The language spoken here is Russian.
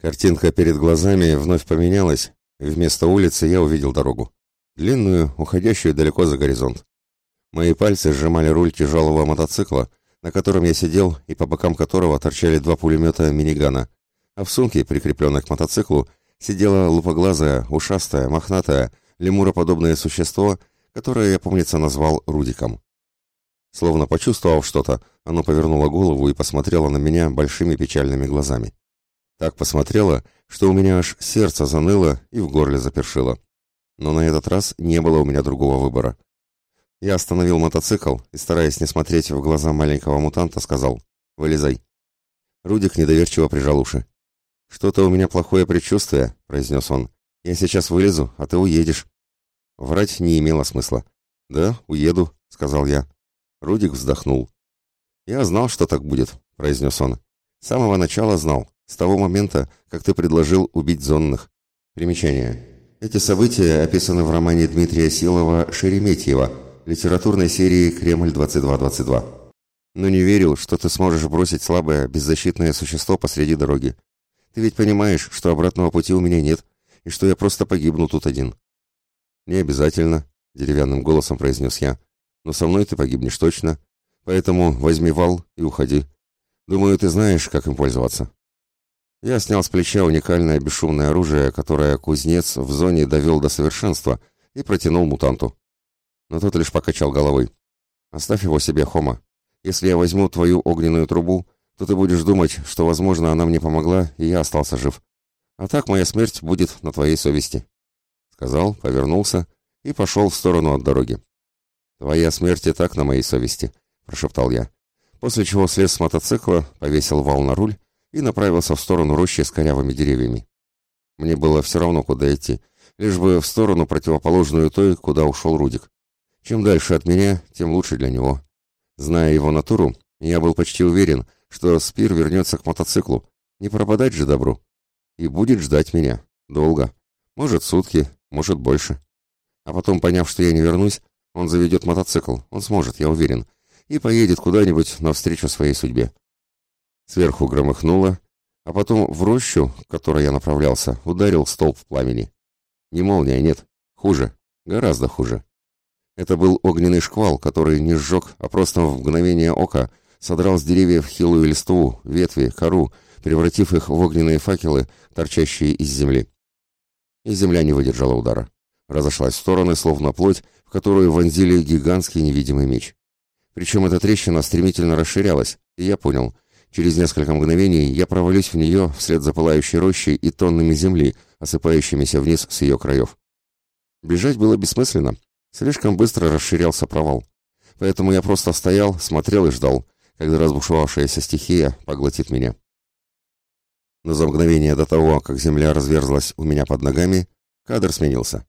Картинка перед глазами вновь поменялась, вместо улицы я увидел дорогу. Длинную, уходящую далеко за горизонт. Мои пальцы сжимали руль тяжелого мотоцикла, на котором я сидел и по бокам которого торчали два пулемета минигана, а в сумке, прикрепленной к мотоциклу, сидело лупоглазое, ушастое, мохнатое, лемуроподобное существо, которое я, помнится, назвал Рудиком. Словно почувствовав что-то, оно повернуло голову и посмотрело на меня большими печальными глазами. Так посмотрело, что у меня аж сердце заныло и в горле запершило. Но на этот раз не было у меня другого выбора. Я остановил мотоцикл и, стараясь не смотреть в глаза маленького мутанта, сказал «Вылезай». Рудик недоверчиво прижал уши. «Что-то у меня плохое предчувствие», — произнес он. «Я сейчас вылезу, а ты уедешь». Врать не имело смысла. «Да, уеду», — сказал я. Рудик вздохнул. «Я знал, что так будет», — произнес он. «С самого начала знал, с того момента, как ты предложил убить зонных». Примечание. Эти события описаны в романе Дмитрия Силова «Шереметьево», литературной серии «Кремль-2222». Но не верил, что ты сможешь бросить слабое, беззащитное существо посреди дороги. Ты ведь понимаешь, что обратного пути у меня нет, и что я просто погибну тут один». «Не обязательно», — деревянным голосом произнес я. «Но со мной ты погибнешь точно. Поэтому возьми вал и уходи. Думаю, ты знаешь, как им пользоваться». Я снял с плеча уникальное бесшумное оружие, которое кузнец в зоне довел до совершенства, и протянул мутанту. Но тот лишь покачал головой. «Оставь его себе, Хома. Если я возьму твою огненную трубу, то ты будешь думать, что, возможно, она мне помогла, и я остался жив. А так моя смерть будет на твоей совести. Сказал, повернулся и пошел в сторону от дороги. Твоя смерть и так на моей совести, прошептал я. После чего слез с мотоцикла, повесил вал на руль и направился в сторону рощи с корявыми деревьями. Мне было все равно, куда идти, лишь бы в сторону противоположную той, куда ушел Рудик. Чем дальше от меня, тем лучше для него. Зная его натуру, я был почти уверен, что Спир вернется к мотоциклу. Не пропадать же добру. И будет ждать меня. Долго. Может, сутки, может, больше. А потом, поняв, что я не вернусь, он заведет мотоцикл. Он сможет, я уверен. И поедет куда-нибудь навстречу своей судьбе. Сверху громыхнуло, а потом в рощу, к которой я направлялся, ударил столб пламени. Не молния, нет. Хуже. Гораздо хуже. Это был огненный шквал, который не сжег, а просто в мгновение ока содрал с деревьев хилую листву, ветви, кору, превратив их в огненные факелы, торчащие из земли. И земля не выдержала удара. Разошлась в стороны, словно плоть, в которую вонзили гигантский невидимый меч. Причем эта трещина стремительно расширялась, и я понял, через несколько мгновений я провалюсь в нее вслед за пылающей рощей и тоннами земли, осыпающимися вниз с ее краев. Бежать было бессмысленно, слишком быстро расширялся провал. Поэтому я просто стоял, смотрел и ждал, когда разбушевавшаяся стихия поглотит меня. Но за мгновение до того, как земля разверзлась у меня под ногами, кадр сменился.